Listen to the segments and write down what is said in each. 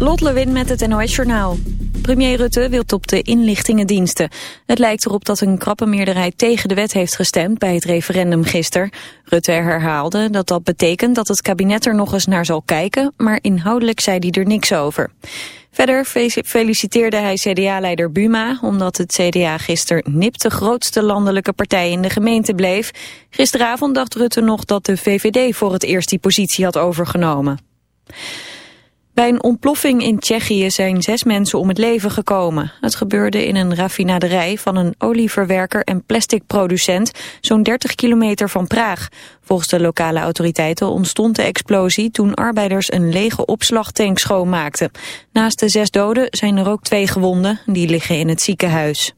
Lot Lewin met het NOS Journaal. Premier Rutte wil op de inlichtingendiensten. Het lijkt erop dat een krappe meerderheid tegen de wet heeft gestemd bij het referendum gisteren. Rutte herhaalde dat dat betekent dat het kabinet er nog eens naar zal kijken, maar inhoudelijk zei hij er niks over. Verder feliciteerde hij CDA-leider Buma omdat het CDA gisteren nipt de grootste landelijke partij in de gemeente bleef. Gisteravond dacht Rutte nog dat de VVD voor het eerst die positie had overgenomen. Bij een ontploffing in Tsjechië zijn zes mensen om het leven gekomen. Het gebeurde in een raffinaderij van een olieverwerker en plasticproducent, zo'n 30 kilometer van Praag. Volgens de lokale autoriteiten ontstond de explosie toen arbeiders een lege opslagtank schoonmaakten. Naast de zes doden zijn er ook twee gewonden, die liggen in het ziekenhuis.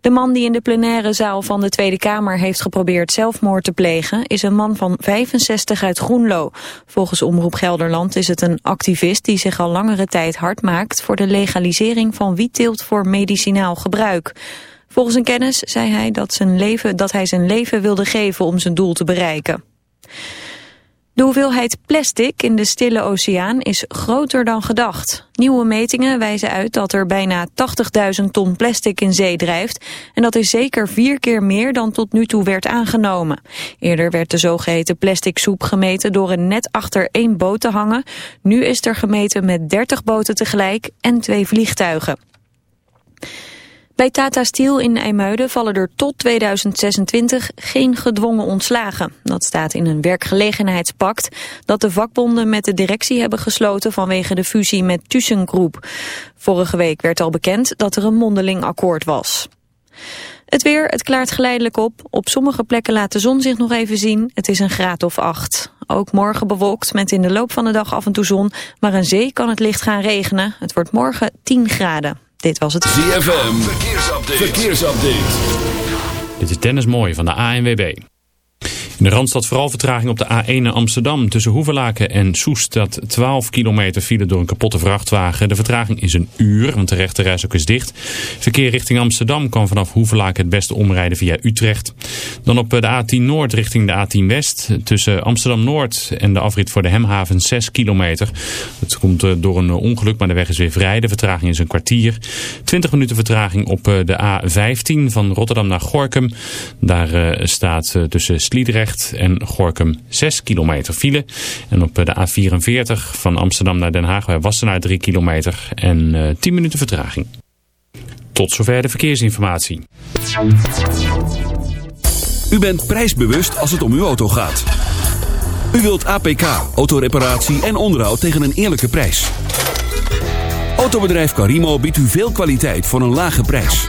De man die in de plenaire zaal van de Tweede Kamer heeft geprobeerd zelfmoord te plegen is een man van 65 uit Groenlo. Volgens Omroep Gelderland is het een activist die zich al langere tijd hard maakt voor de legalisering van wietteelt voor medicinaal gebruik. Volgens een kennis zei hij dat, zijn leven, dat hij zijn leven wilde geven om zijn doel te bereiken. De hoeveelheid plastic in de stille oceaan is groter dan gedacht. Nieuwe metingen wijzen uit dat er bijna 80.000 ton plastic in zee drijft. En dat is zeker vier keer meer dan tot nu toe werd aangenomen. Eerder werd de zogeheten plastic soep gemeten door een net achter één boot te hangen. Nu is er gemeten met 30 boten tegelijk en twee vliegtuigen. Bij Tata Steel in IJmuiden vallen er tot 2026 geen gedwongen ontslagen. Dat staat in een werkgelegenheidspact dat de vakbonden met de directie hebben gesloten vanwege de fusie met ThyssenKrupp. Vorige week werd al bekend dat er een mondeling akkoord was. Het weer, het klaart geleidelijk op. Op sommige plekken laat de zon zich nog even zien. Het is een graad of acht. Ook morgen bewolkt met in de loop van de dag af en toe zon. Maar aan zee kan het licht gaan regenen. Het wordt morgen 10 graden. Dit was het ZFM. Verkeersupdate. Verkeersupdate. Dit is Dennis Mooij van de ANWB. In de Randstad vooral vertraging op de A1 naar Amsterdam. Tussen Hoevelaken en Soest staat 12 kilometer file door een kapotte vrachtwagen. De vertraging is een uur, want de rechte ook is dicht. Verkeer richting Amsterdam kan vanaf Hoevelaken het beste omrijden via Utrecht. Dan op de A10 Noord richting de A10 West. Tussen Amsterdam Noord en de afrit voor de Hemhaven 6 kilometer. Het komt eh, door een ongeluk, maar de weg is weer vrij. De vertraging is een kwartier. 20 minuten vertraging op eh, de A15 van Rotterdam naar Gorkum. Daar eh, staat tussen Sliedrecht en Gorkum 6 kilometer file. En op de A44 van Amsterdam naar Den Haag bij Wassenaar 3 kilometer en 10 minuten vertraging. Tot zover de verkeersinformatie. U bent prijsbewust als het om uw auto gaat. U wilt APK, autoreparatie en onderhoud tegen een eerlijke prijs. Autobedrijf Carimo biedt u veel kwaliteit voor een lage prijs.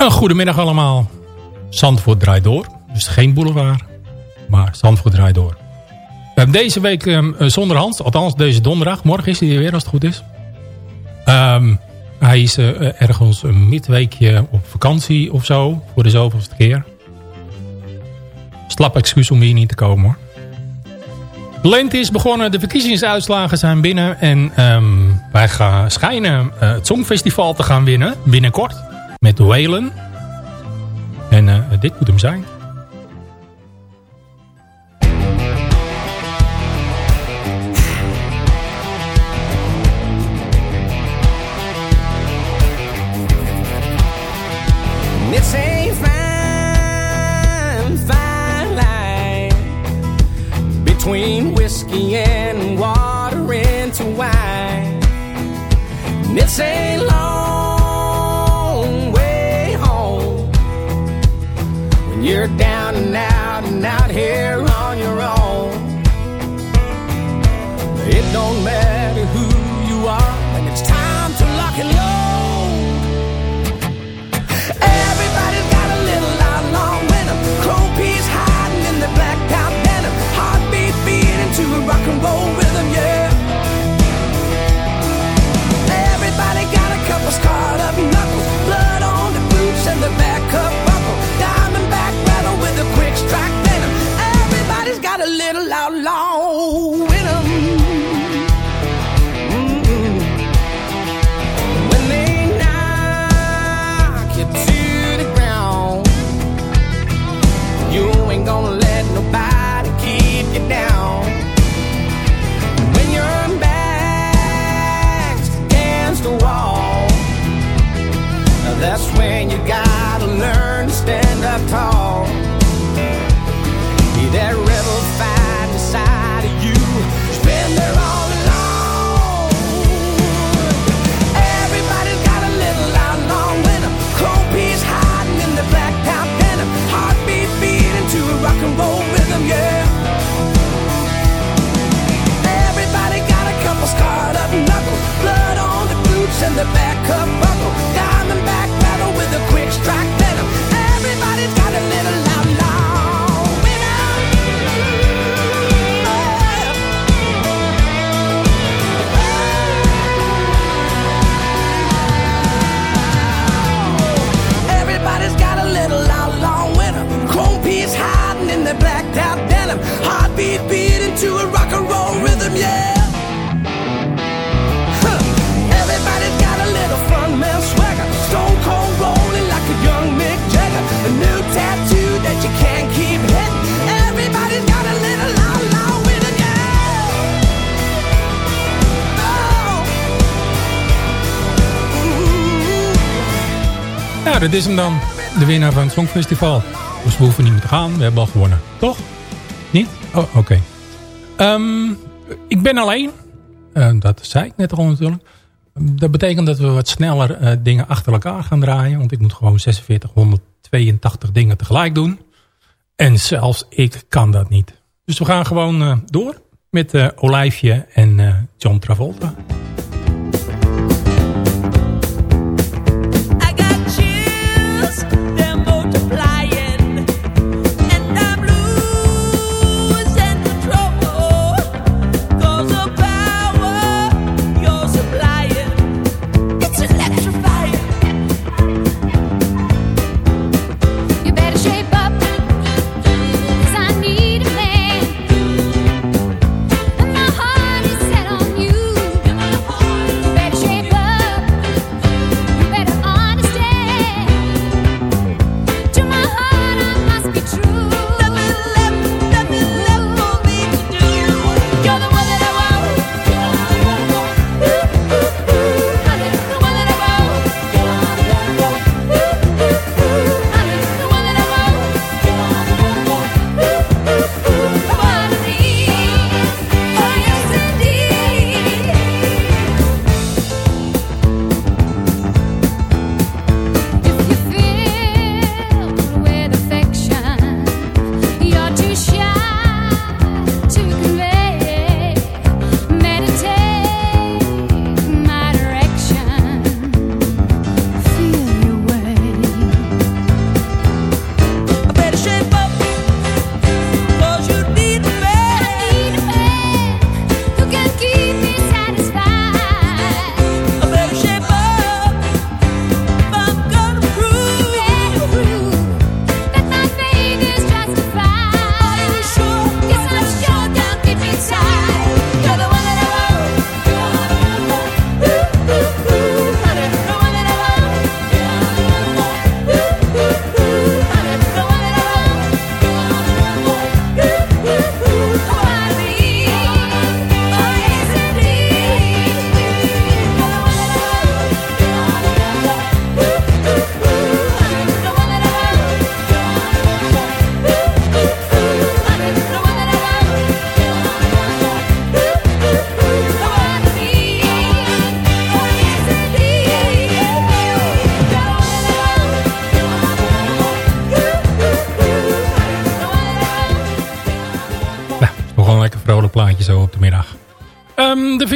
Een goedemiddag allemaal. Zandvoort draait door. Dus geen boulevard, maar Zandvoort draait door. We hebben deze week ehm, eh, zonder Hans. Althans, deze donderdag. Morgen is hij er weer als het goed is. Ehm, hij is eh, ergens een midweekje op vakantie of zo. Voor de zoveelste keer. Slap excuus om hier niet te komen hoor. De lente is begonnen, de verkiezingsuitslagen zijn binnen. En ehm, wij gaan schijnen eh, het Songfestival te gaan winnen. Binnenkort met Whalen. En uh, dit moet hem zijn. between whiskey and water into wine. And it's a can Het is hem dan. De winnaar van het Songfestival. Dus we hoeven niet meer te gaan. We hebben al gewonnen. Toch? Niet? Oh, oké. Ehm, ik ben alleen. Ehm, dat zei ik net al natuurlijk. Dat betekent dat we wat sneller eh, dingen achter elkaar gaan draaien. Want ik moet gewoon 4682 dingen tegelijk doen. En zelfs ik kan dat niet. Dus we gaan gewoon eh, door met eh, Olijfje en John Travolta.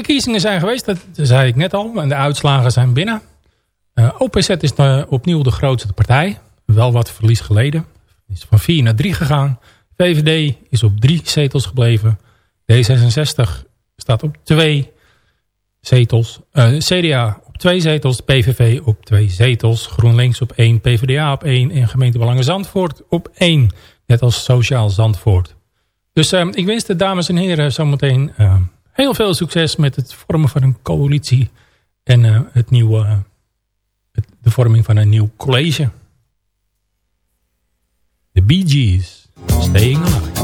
Verkiezingen zijn geweest, dat zei ik net al. En de uitslagen zijn binnen. Eh, OPZ is de- opnieuw de grootste partij. Wel wat verlies geleden. Is van 4 naar 3 gegaan. VVD is op 3 zetels gebleven. D66 staat op 2 zetels. Eh, CDA op 2 zetels. PVV op 2 zetels. GroenLinks op 1. PvdA op 1. En gemeentebelangen Zandvoort op 1. Net als Sociaal Zandvoort. Dus eh, ik wens de dames en heren zometeen eh, heel veel succes met het vormen van een coalitie. En eh, het nieuwe, eh, het- de vorming van een nieuw college. De Bee Gees. Staying alive.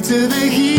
to the heat.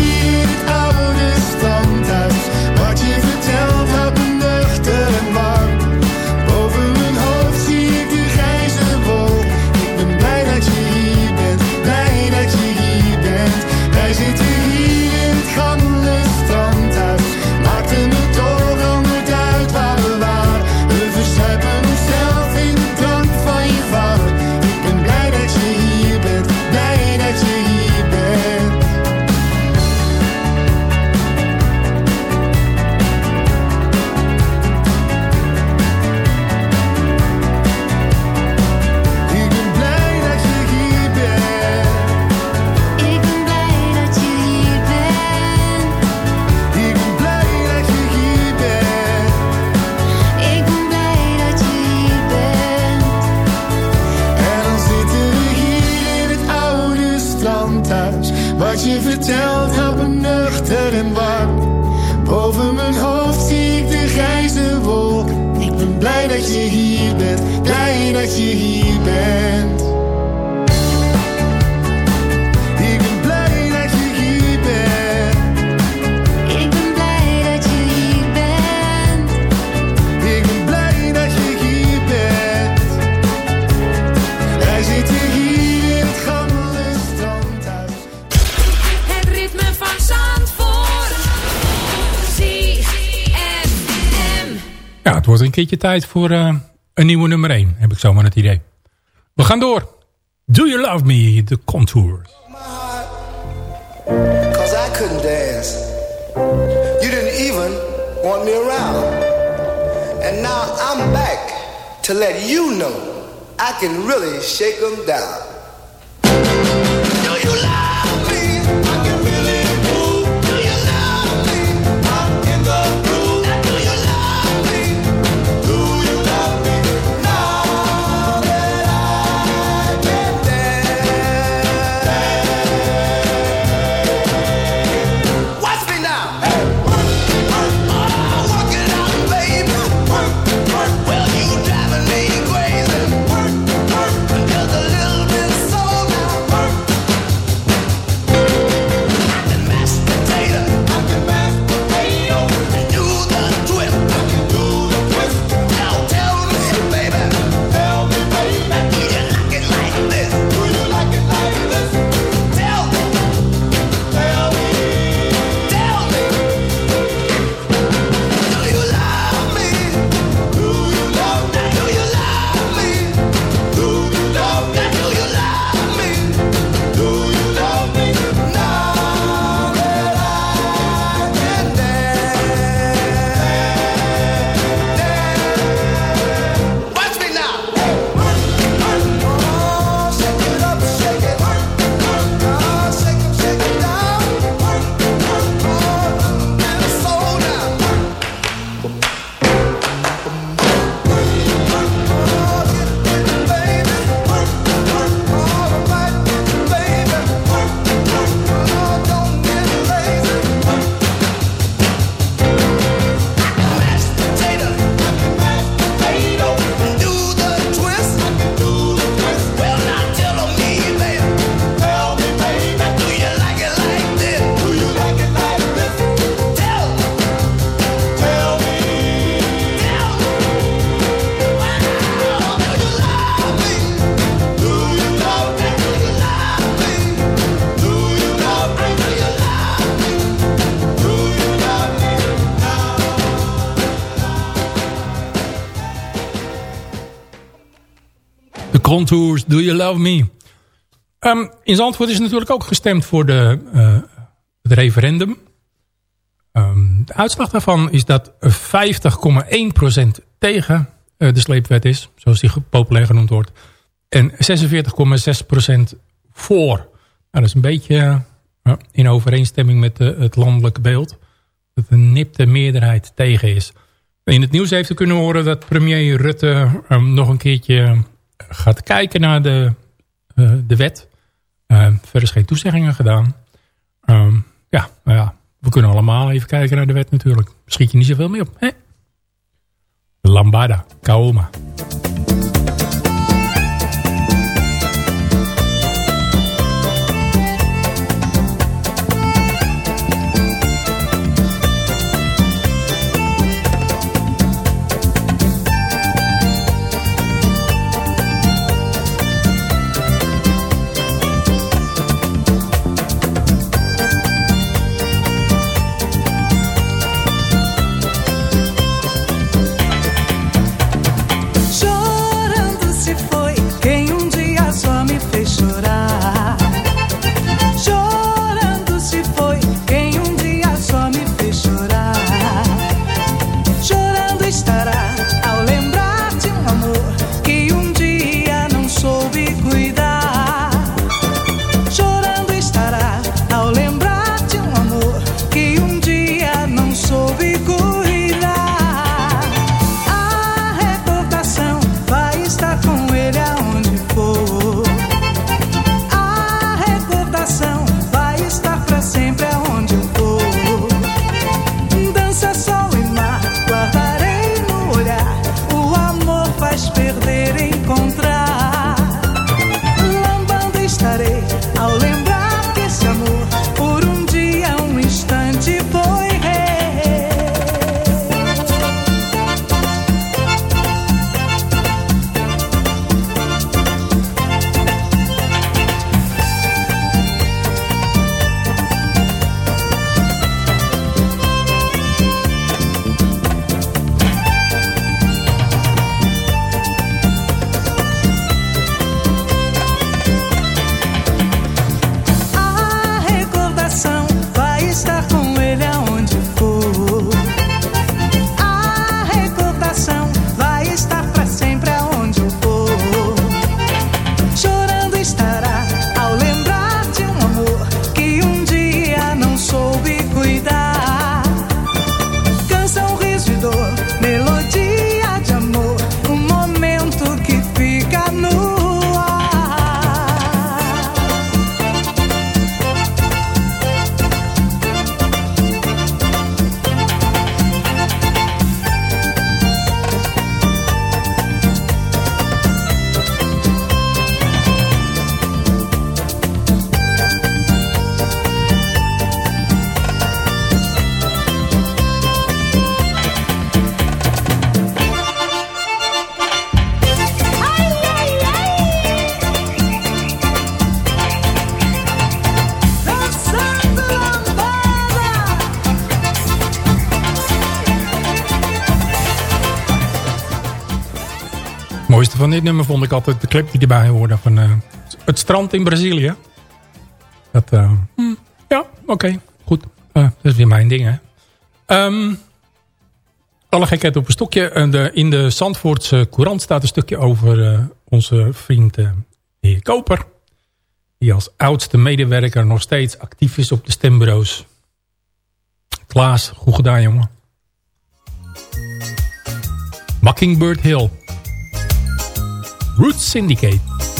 keertje tijd voor uh, een nieuwe nummer 1. Heb ik zomaar het idee. We gaan door. Do You Love Me, The Contours. Cause I couldn't dance. You didn't even want me around. And now I'm back to let you know I can really shake them down. Contours, Do You Love Me? Ehm, in Zandvoort is natuurlijk ook gestemd voor de, eh, het referendum. Ehm, de uitslag daarvan is dat 50,1% tegen eh, de sleepwet is. Zoals die populair genoemd wordt. En 46,6% voor. Nou, dat is een beetje eh, in overeenstemming met het landelijke beeld. Dat een nipte meerderheid tegen is. In het nieuws heeft u kunnen horen dat premier Rutte ehm, nog een keertje gaat kijken naar de, eh, de wet. Uh, verder is geen toezeggingen gedaan. Ehm, ja, nou ja, we kunnen allemaal even kijken naar de wet natuurlijk. Schiet je niet zoveel mee op, hè? Lambada, Kaoma. Mooiste van dit nummer vond ik altijd de clip die erbij hoorde van eh, het strand in Brazilië. Dat, eh, ja, oké, goed. Eh, dat is weer mijn ding, hè. Ehm, alle gekheid op een stokje. De, in de Zandvoortse Courant staat een stukje over onze vriend de heer Koper. Die als oudste medewerker nog steeds actief is op de stembureaus. Klaas, goed gedaan jongen. Mockingbird Hill. Root Syndicate.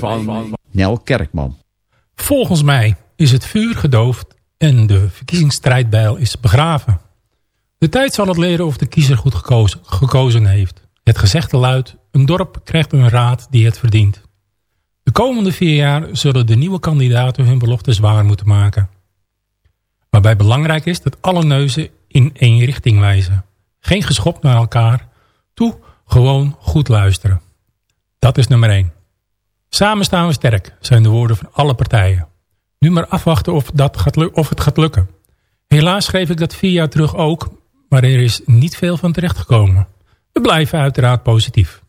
Van Nel Kerkman. Volgens mij is het vuur gedoofd en de verkiezingsstrijdbijl is begraven. De tijd zal het leren of de kiezer goed gekozen, gekozen heeft. Het gezegde luidt, een dorp krijgt een raad die het verdient. De komende vier jaar zullen de nieuwe kandidaten hun beloftes waar moeten maken. Waarbij belangrijk is dat alle neuzen in één richting wijzen. Geen geschop naar elkaar. Toe, gewoon goed luisteren. Dat is nummer één. Samen staan we sterk, zijn de woorden van alle partijen. Nu maar afwachten of, dat gaat of het gaat lukken. Helaas schreef ik dat vier jaar terug ook, maar er is niet veel van terechtgekomen. We blijven uiteraard positief.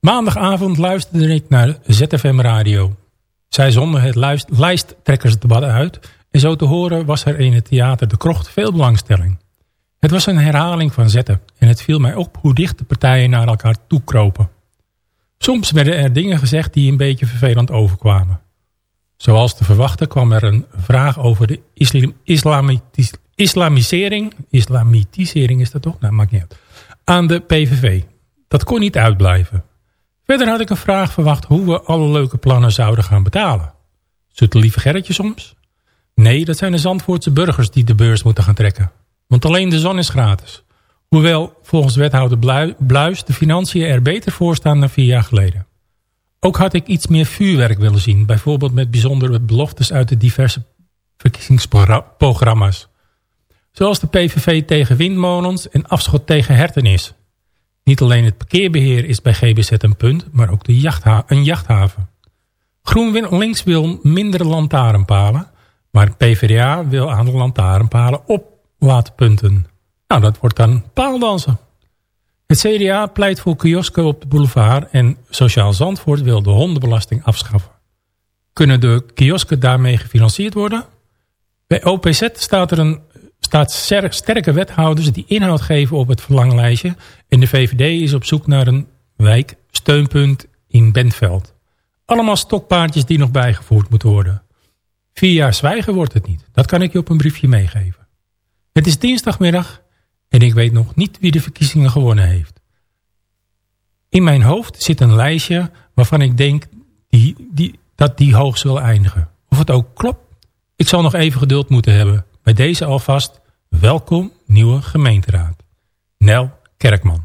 Maandagavond luisterde ik naar ZFM Radio. Zij zonden het lijsttrekkersdebat uit... en zo te horen was er in het theater De Krocht veel belangstelling. Het was een herhaling van zetten... en het viel mij op hoe dicht de partijen naar elkaar toekropen. Soms werden er dingen gezegd die een beetje vervelend overkwamen. Zoals te verwachten kwam er een vraag over de islam, islamitis- islamisering... islamitisering is dat toch? Nou, maakt niet uit. Aan de PVV. Dat kon niet uitblijven. Verder had ik een vraag verwacht hoe we alle leuke plannen zouden gaan betalen. Zoete lieve Gerritje soms? Nee, dat zijn de Zandvoortse burgers die de beurs moeten gaan trekken. Want alleen de zon is gratis. Hoewel volgens wethouder Blui- Bluis de financiën er beter voor staan dan vier jaar geleden. Ook had ik iets meer vuurwerk willen zien. Bijvoorbeeld met bijzondere beloftes uit de diverse verkiezingsprogramma's. Zoals de PVV tegen windmolens en afschot tegen herten is. Niet alleen het parkeerbeheer is bij GBZ een punt, maar ook de een jachthaven. GroenLinks wil minder lantaarnpalen, maar PvdA wil aan de lantaarnpalen op laten punten. Nou, dat wordt dan paaldansen. Het CDA pleit voor kiosken op de boulevard en Sociaal Zandvoort wil de hondenbelasting afschaffen. Kunnen de kiosken daarmee gefinancierd worden? Bij OPZ staat er een staat ster- sterke wethouders die inhoud geven op het verlanglijstje. En de VVD is op zoek naar een wijksteunpunt in Bentveld. Allemaal stokpaardjes die nog bijgevoerd moeten worden. Vier jaar zwijgen wordt het niet. Dat kan ik je op een briefje meegeven. Het is dinsdagmiddag en ik weet nog niet wie de verkiezingen gewonnen heeft. In mijn hoofd zit een lijstje waarvan ik denk die, die, dat die hoog zal eindigen. Of het ook klopt, ik zal nog even geduld moeten hebben. Bij deze alvast, welkom nieuwe gemeenteraad. Nel Kerkman.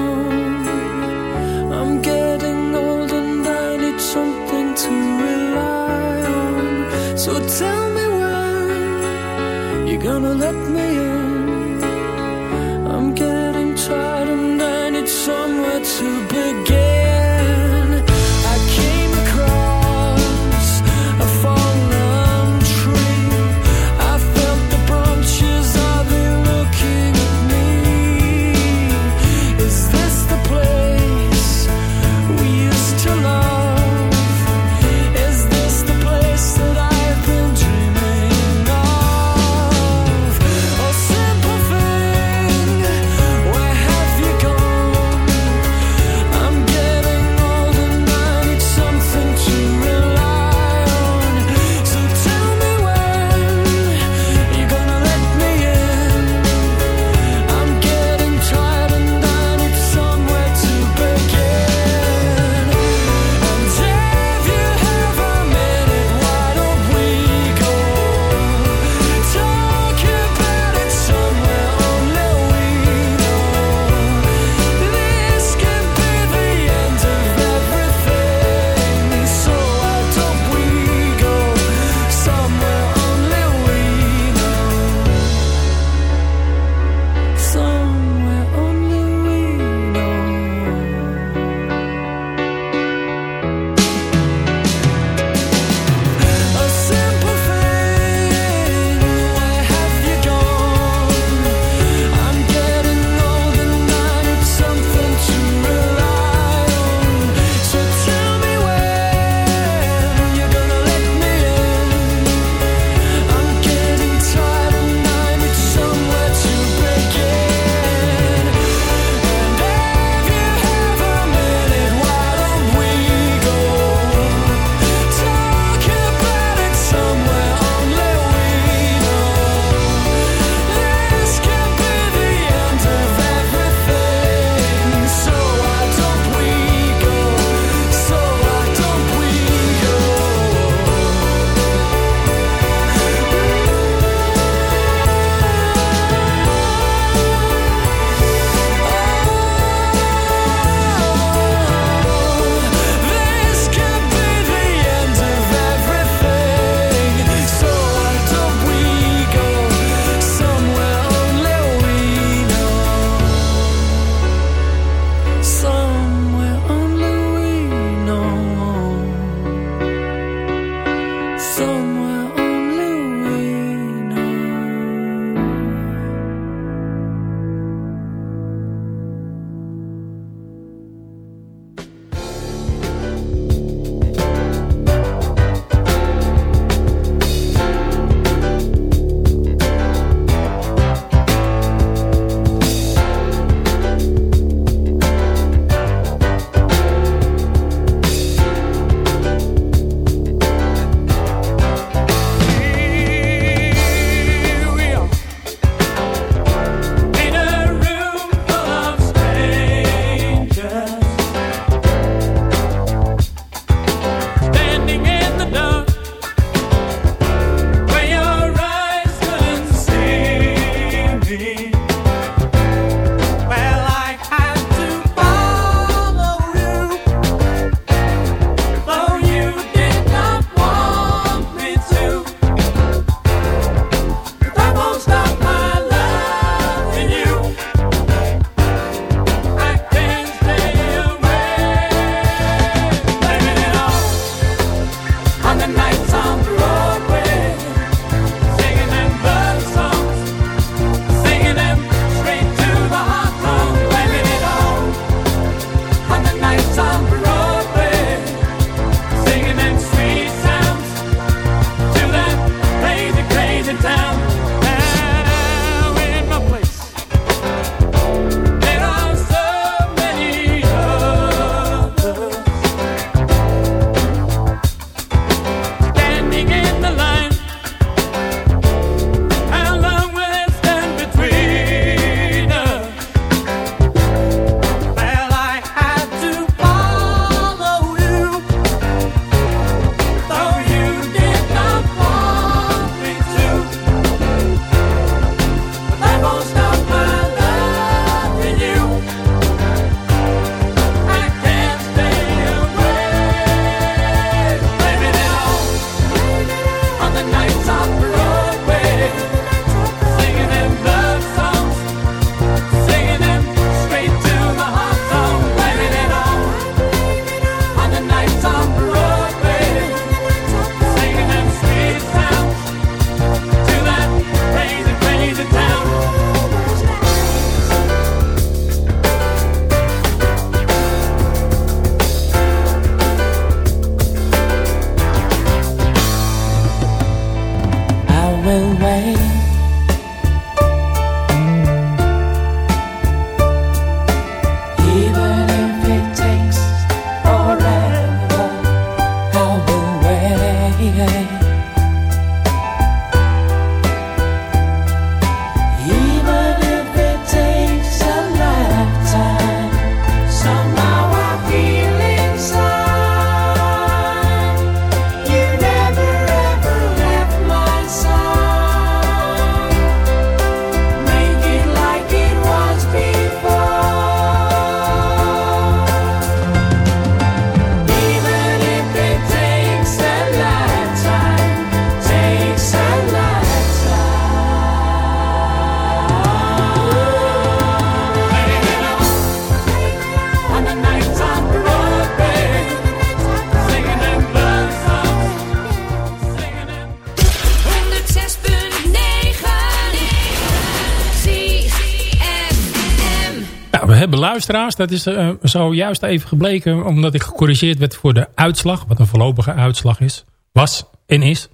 luisteraars, dat is eh, uh, zojuist even gebleken... omdat ik gecorrigeerd werd voor de uitslag... wat een voorlopige uitslag is, was en is.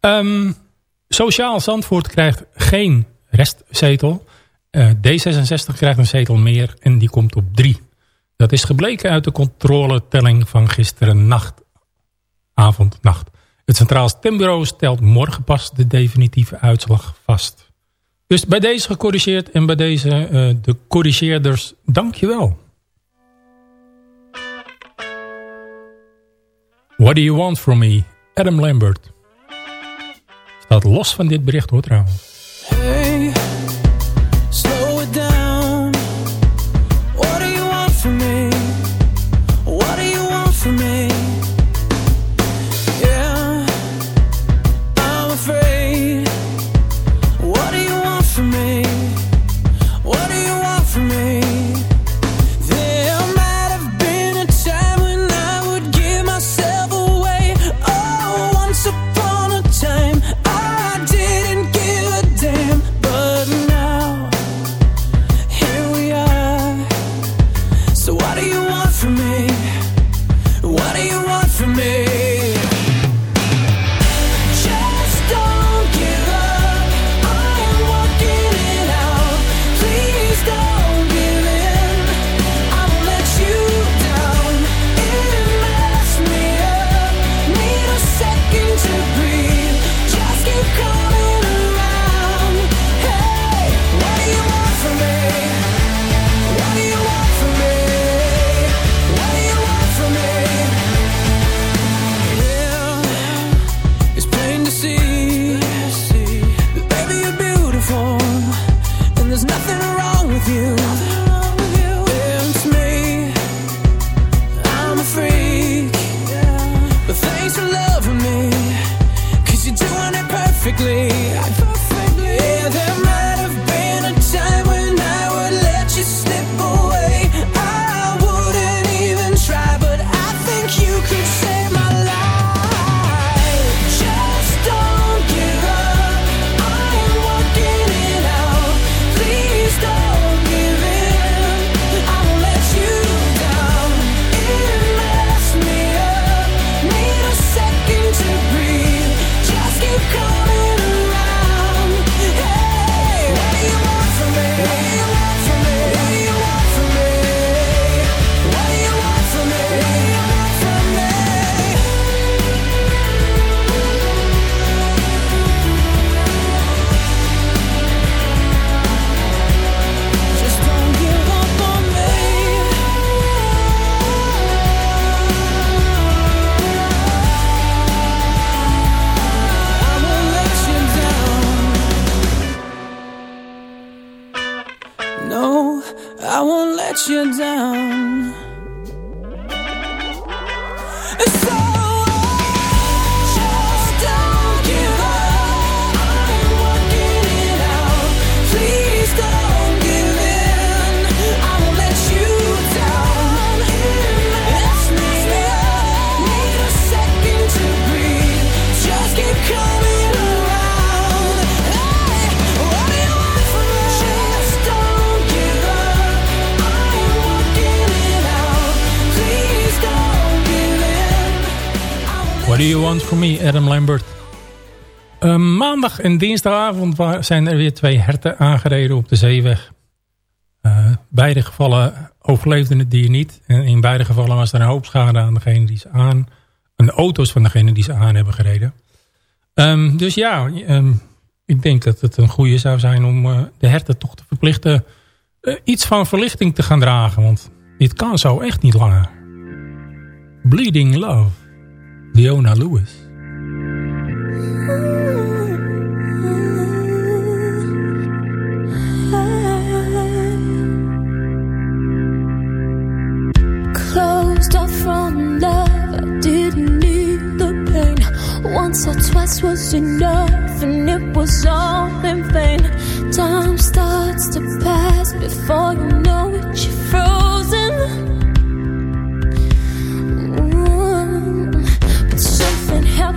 Ehm, Sociaal Zandvoort krijgt geen restzetel. Eh, D66 krijgt een zetel meer en die komt op drie. Dat is gebleken uit de controletelling van gisteren nacht. Avond, nacht. Het Centraal Stembureau stelt morgen pas de definitieve uitslag vast. Dus bij deze gecorrigeerd en bij deze uh, de corrigeerders, dankjewel. What do you want from me? Adam Lambert. Staat los van dit bericht hoor trouwens. Voor Me, Adam Lambert. Ehm, maandag en dinsdagavond zijn er weer twee herten aangereden op de zeeweg. Eh, beide gevallen overleefden het dier niet. En in beide gevallen was er een hoop schade aan, degene die ze aan, aan de auto's van degene die ze aan hebben gereden. Ehm, dus ja, ehm, ik denk dat het een goede zou zijn om eh, de herten toch te verplichten... Eh, iets van verlichting te gaan dragen, want dit kan zo echt niet langer. Bleeding Love. Leona Lewis. Closed off from love, I didn't need the pain. Once or twice was enough, and it was all in vain. Time starts to pass before you know it, you're frozen.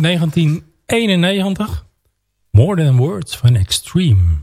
1991. More Than Words van Extreme.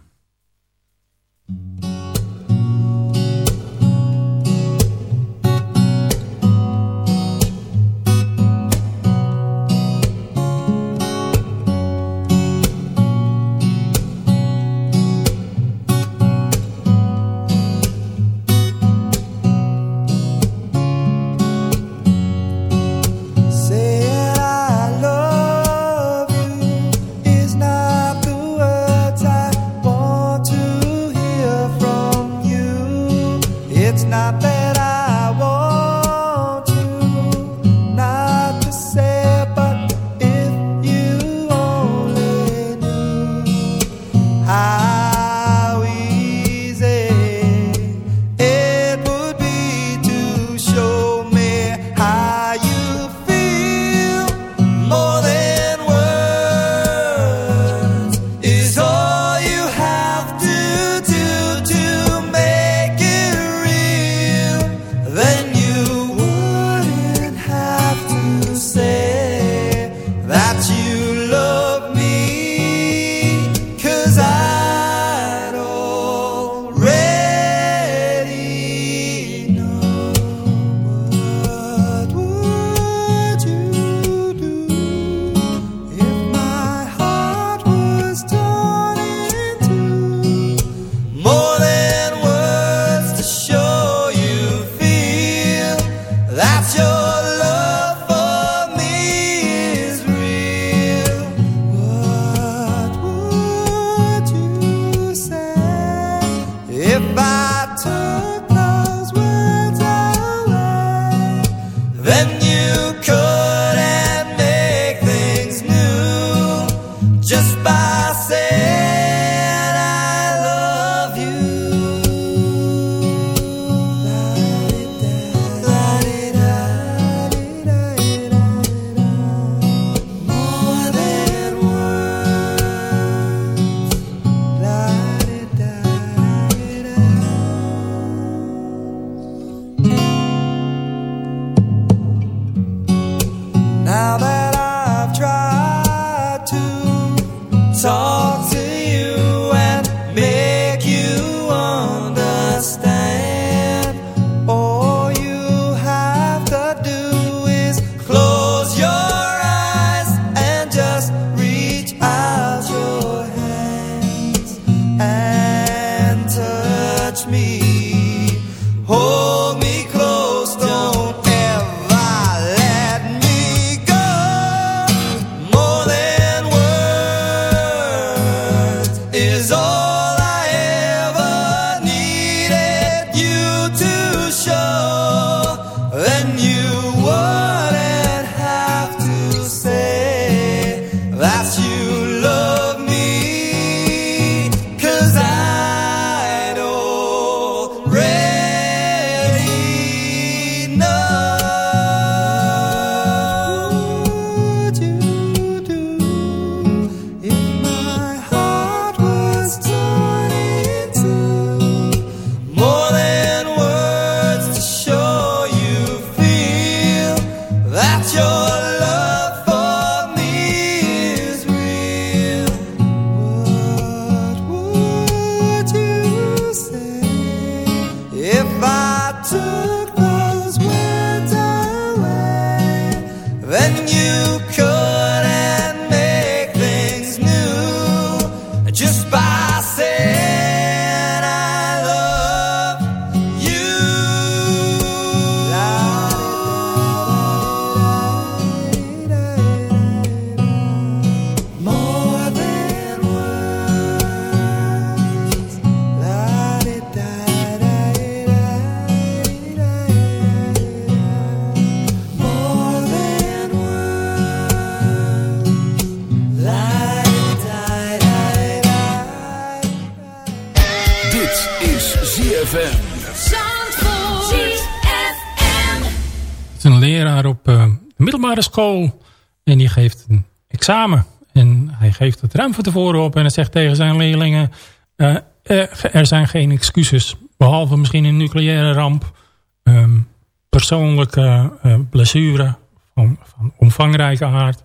I op eh, de middelbare school. En die geeft een examen. En hij geeft het ruim van tevoren op. En hij zegt tegen zijn leerlingen... eh, er, zijn geen excuses. Behalve misschien een nucleaire ramp. ehm, persoonlijke eh, blessure. Van, van omvangrijke aard.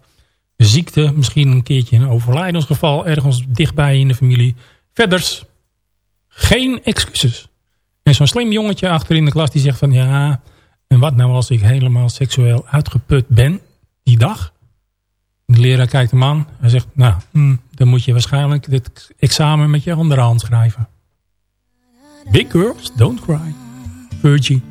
Ziekte. Misschien een keertje een overlijdensgeval. Ergens dichtbij in de familie. Verders. Geen excuses. En zo'n slim jongetje achter in de klas die zegt van... Ja, en wat nou als ik helemaal seksueel uitgeput ben die dag? De leraar kijkt hem aan. Hij zegt, nou, hm, dan moet je waarschijnlijk dit examen met je andere hand schrijven. Big girls, don't cry. Virgie.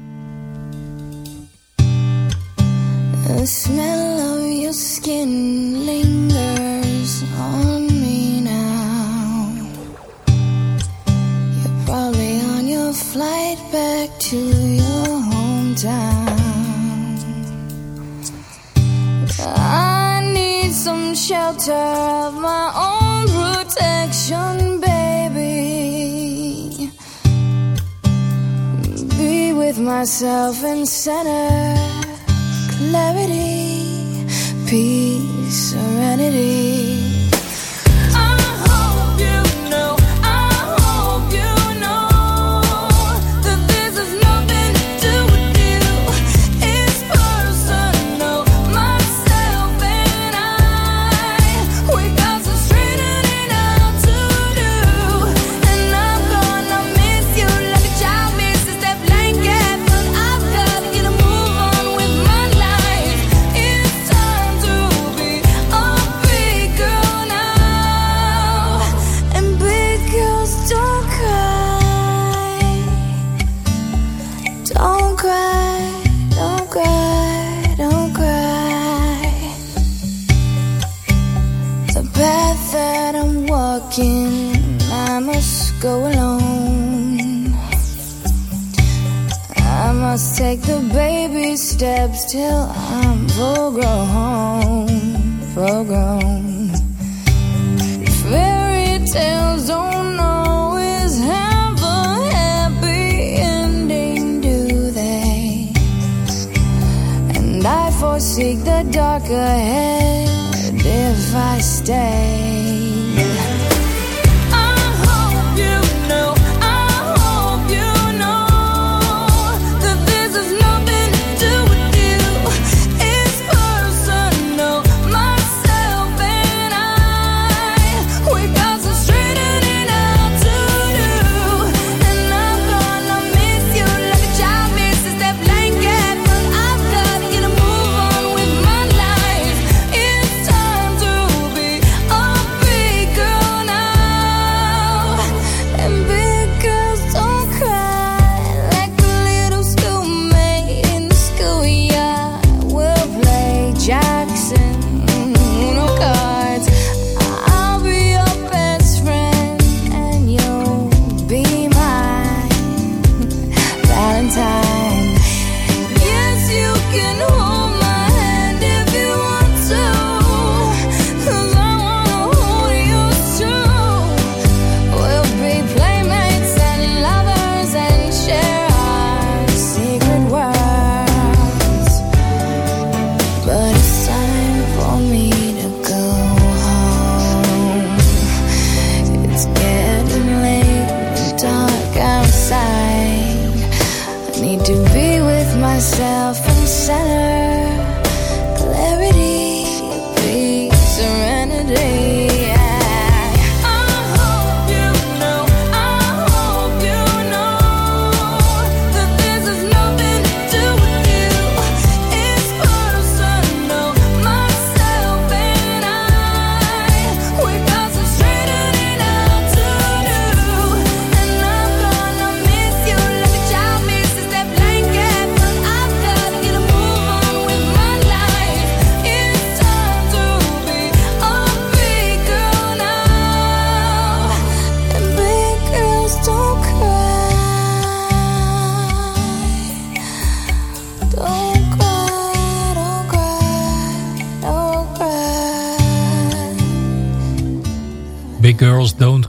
The smell of your skin lingers on me now. You're probably on your flight back to your hometown. I need some shelter of my own protection, baby. Be with myself and center clarity, peace, serenity. Steps till I'm full grown,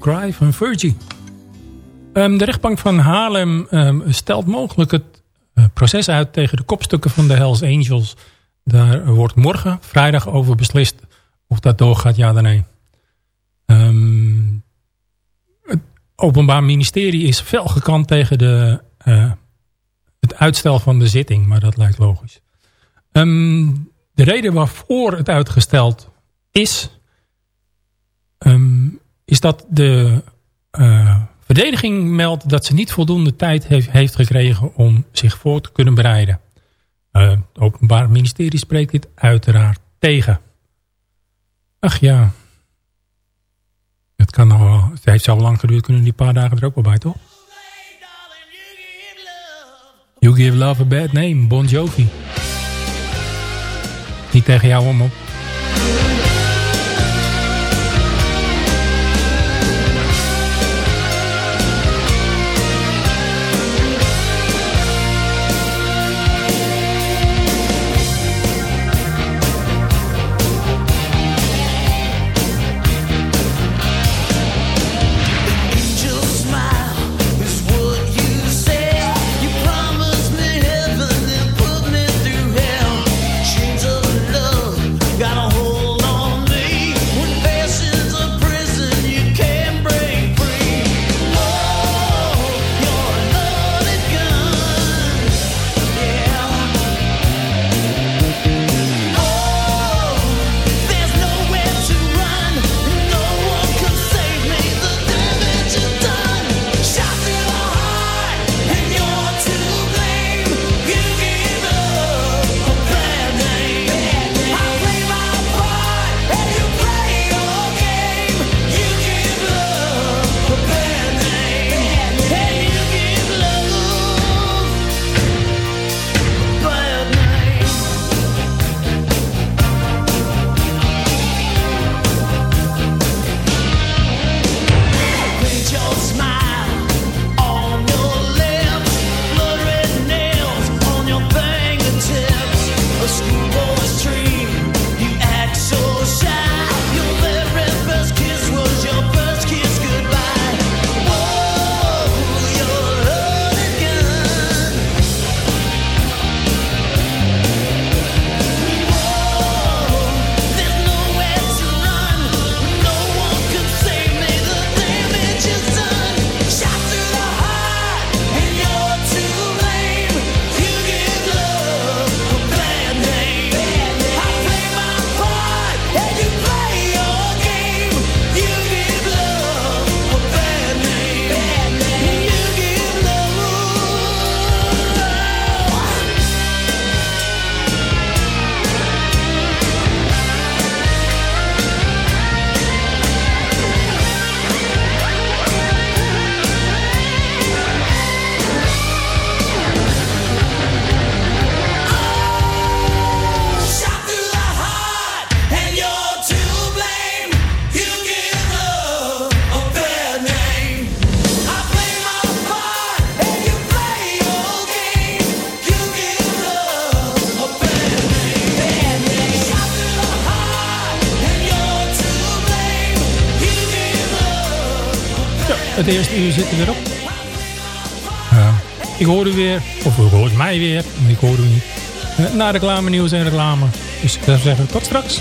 Van Virgie. Ehm, de rechtbank van Haarlem ehm, stelt mogelijk het eh, proces uit tegen de kopstukken van de Hells Angels. Daar wordt morgen, vrijdag, over beslist of dat doorgaat, ja of nee. Ehm, het Openbaar Ministerie is fel gekant tegen de, eh, het uitstel van de zitting, maar dat lijkt logisch. De reden waarvoor het uitgesteld is, is dat de eh, verdediging meldt dat ze niet voldoende tijd heeft, heeft gekregen om zich voor te kunnen bereiden. Eh, het Openbaar Ministerie spreekt dit uiteraard tegen. Ach ja. Het, kan wel, het heeft zo lang geduurd, kunnen die paar dagen er ook wel bij, toch? You give love a bad name, Bon Jovi. Niet tegen jou om op. het eerste uur zit er weer op. Ja, ik hoor u weer, of u hoort mij weer, maar ik hoor u niet. Eh, Na reclame, nieuws en reclame. Dus zou zeggen, tot straks.